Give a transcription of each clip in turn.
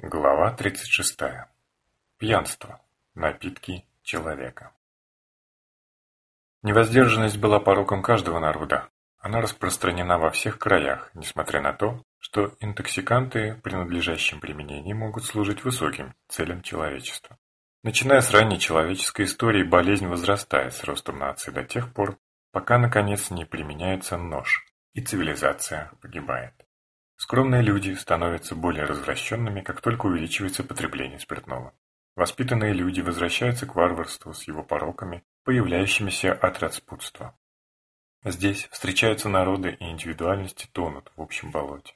Глава 36. Пьянство. Напитки человека. Невоздержанность была пороком каждого народа. Она распространена во всех краях, несмотря на то, что интоксиканты при надлежащем применении могут служить высоким целям человечества. Начиная с ранней человеческой истории, болезнь возрастает с ростом нации до тех пор, пока наконец не применяется нож, и цивилизация погибает. Скромные люди становятся более развращенными, как только увеличивается потребление спиртного. Воспитанные люди возвращаются к варварству с его пороками, появляющимися от распутства. Здесь встречаются народы и индивидуальности тонут в общем болоте.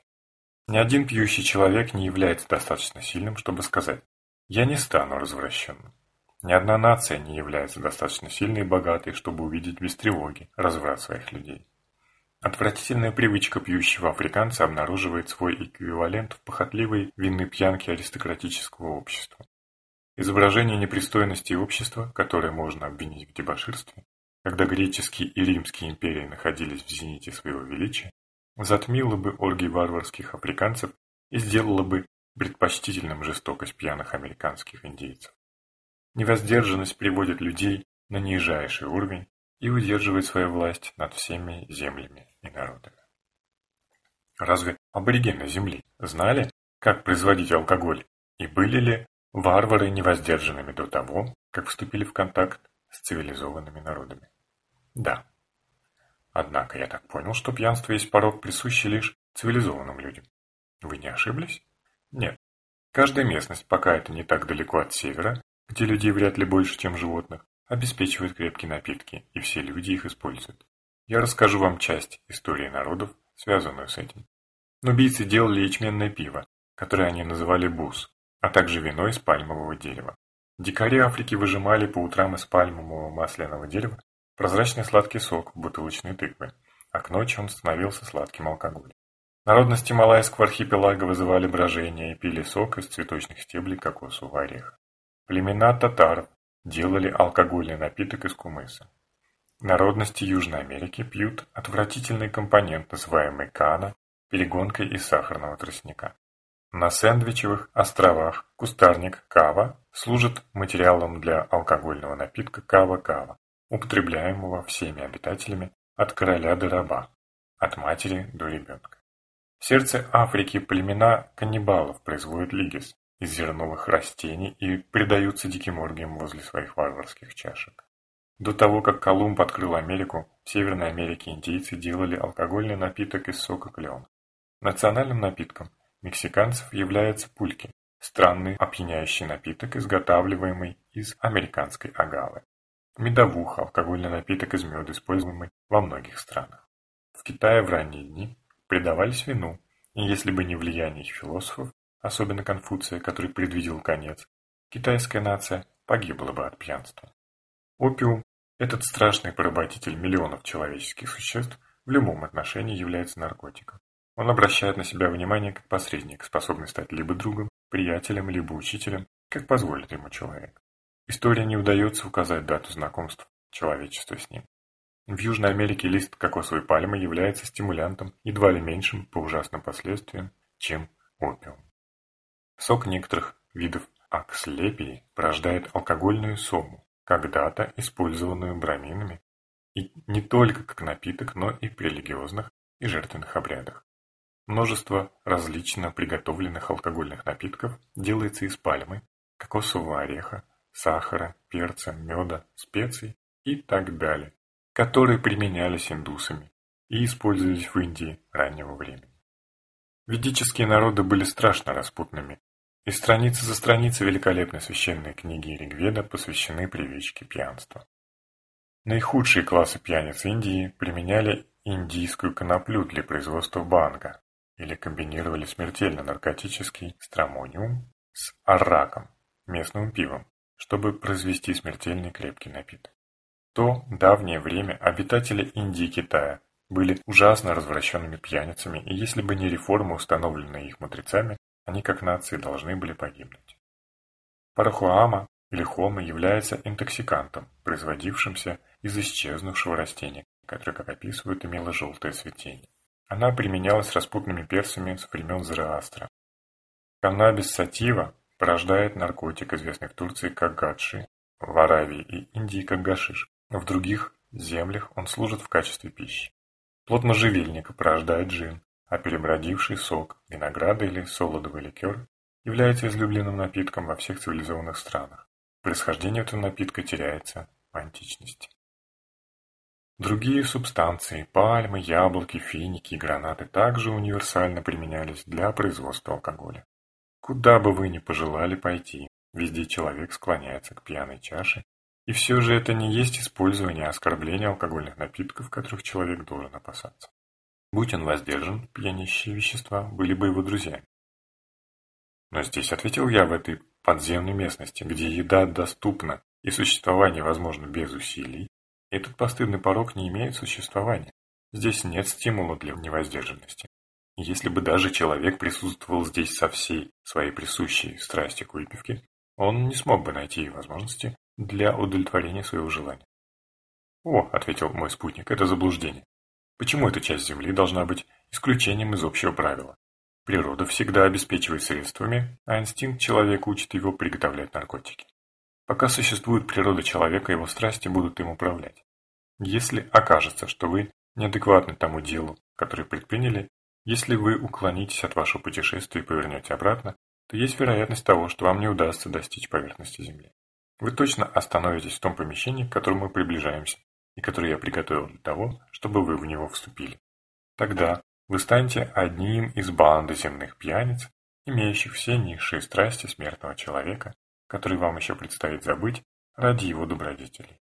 Ни один пьющий человек не является достаточно сильным, чтобы сказать «я не стану развращенным». Ни одна нация не является достаточно сильной и богатой, чтобы увидеть без тревоги разврат своих людей. Отвратительная привычка пьющего африканца обнаруживает свой эквивалент в похотливой винной пьянке аристократического общества. Изображение непристойности общества, которое можно обвинить в дебоширстве, когда греческие и римские империи находились в зените своего величия, затмило бы оргии варварских африканцев и сделало бы предпочтительным жестокость пьяных американских индейцев. Невоздержанность приводит людей на нижайший уровень и удерживает свою власть над всеми землями народами. Разве аборигены Земли знали, как производить алкоголь, и были ли варвары невоздержанными до того, как вступили в контакт с цивилизованными народами? Да. Однако я так понял, что пьянство есть порог, присущий лишь цивилизованным людям. Вы не ошиблись? Нет. Каждая местность, пока это не так далеко от севера, где людей вряд ли больше, чем животных, обеспечивает крепкие напитки, и все люди их используют. Я расскажу вам часть истории народов, связанную с этим. Нубийцы делали ячменное пиво, которое они называли бус, а также вино из пальмового дерева. Дикари Африки выжимали по утрам из пальмового масляного дерева прозрачный сладкий сок бутылочной тыквы, а к ночи он становился сладким алкоголем. Народности Малайского архипелага вызывали брожение и пили сок из цветочных стеблей кокосового ореха. Племена татаров делали алкогольный напиток из кумыса. Народности Южной Америки пьют отвратительный компонент, называемый кана, перегонкой из сахарного тростника. На Сэндвичевых островах кустарник кава служит материалом для алкогольного напитка кава-кава, употребляемого всеми обитателями от короля до раба, от матери до ребенка. В сердце Африки племена каннибалов производят лигис из зерновых растений и предаются диким оргиям возле своих варварских чашек. До того, как Колумб открыл Америку, в Северной Америке индейцы делали алкогольный напиток из сока клена. Национальным напитком мексиканцев является пульки, странный опьяняющий напиток, изготавливаемый из американской агавы. Медовуха – алкогольный напиток из меда, используемый во многих странах. В Китае в ранние дни предавались вину, и если бы не влияние философов, особенно Конфуция, который предвидел конец, китайская нация погибла бы от пьянства. Опиум этот страшный поработитель миллионов человеческих существ в любом отношении является наркотиком. Он обращает на себя внимание как посредник, способный стать либо другом, приятелем, либо учителем, как позволит ему человек. История не удается указать дату знакомства человечества с ним. В Южной Америке лист кокосовой пальмы является стимулянтом едва ли меньшим по ужасным последствиям, чем опиум. Сок некоторых видов акслепии порождает алкогольную сому, когда-то использованную браминами, и не только как напиток, но и при религиозных и жертвенных обрядах. Множество различно приготовленных алкогольных напитков делается из пальмы, кокосового ореха, сахара, перца, меда, специй и так далее, которые применялись индусами и использовались в Индии раннего времени. Ведические народы были страшно распутными и страницы за страницей великолепной священной книги Ригведа посвящены привычке пьянства. Наихудшие классы пьяниц Индии применяли индийскую коноплю для производства банга или комбинировали смертельно наркотический стромониум с арраком, местным пивом, чтобы произвести смертельный крепкий напиток. То давнее время обитатели Индии и Китая были ужасно развращенными пьяницами, и если бы не реформы, установленные их мудрецами, они как нации должны были погибнуть. Парахуама или хома является интоксикантом, производившимся из исчезнувшего растения, которое, как описывают, имело желтое цветение. Она применялась распутными перцами с времен Зороастра. Каннабис сатива порождает наркотик, известный в Турции как гадши, в Аравии и Индии как гашиш. В других землях он служит в качестве пищи. Плод можжевельника порождает джин, а перебродивший сок, винограда или солодовый ликер является излюбленным напитком во всех цивилизованных странах. Происхождение этого напитка теряется в античности. Другие субстанции – пальмы, яблоки, финики и гранаты – также универсально применялись для производства алкоголя. Куда бы вы ни пожелали пойти, везде человек склоняется к пьяной чаше, и все же это не есть использование оскорбления алкогольных напитков, которых человек должен опасаться. Будь он воздержан, пьянящие вещества были бы его друзьями. Но здесь ответил я в этой подземной местности, где еда доступна и существование возможно без усилий, этот постыдный порог не имеет существования. Здесь нет стимула для невоздержанности. Если бы даже человек присутствовал здесь со всей своей присущей страсти к выпивке, он не смог бы найти возможности для удовлетворения своего желания. «О», — ответил мой спутник, — «это заблуждение. Почему эта часть Земли должна быть исключением из общего правила? Природа всегда обеспечивает средствами, а инстинкт человека учит его приготовлять наркотики. Пока существует природа человека, его страсти будут им управлять. Если окажется, что вы неадекватны тому делу, которое предприняли, если вы уклонитесь от вашего путешествия и повернете обратно, то есть вероятность того, что вам не удастся достичь поверхности Земли. Вы точно остановитесь в том помещении, к которому мы приближаемся, и которое я приготовил для того, чтобы вы в него вступили. Тогда вы станете одним из банды земных пьяниц, имеющих все низшие страсти смертного человека, который вам еще предстоит забыть ради его добродетелей.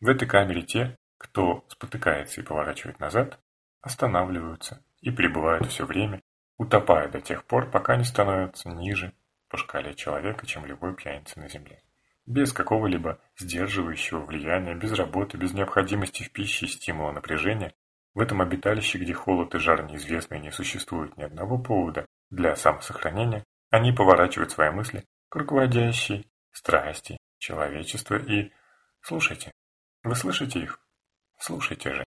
В этой камере те, кто спотыкается и поворачивает назад, останавливаются и пребывают все время, утопая до тех пор, пока не становятся ниже по шкале человека, чем любой пьяница на земле. Без какого-либо сдерживающего влияния, без работы, без необходимости в пище и стимула напряжения, в этом обиталище, где холод и жар неизвестны и не существует ни одного повода для самосохранения, они поворачивают свои мысли к руководящей страсти человечества и... Слушайте, вы слышите их? Слушайте же.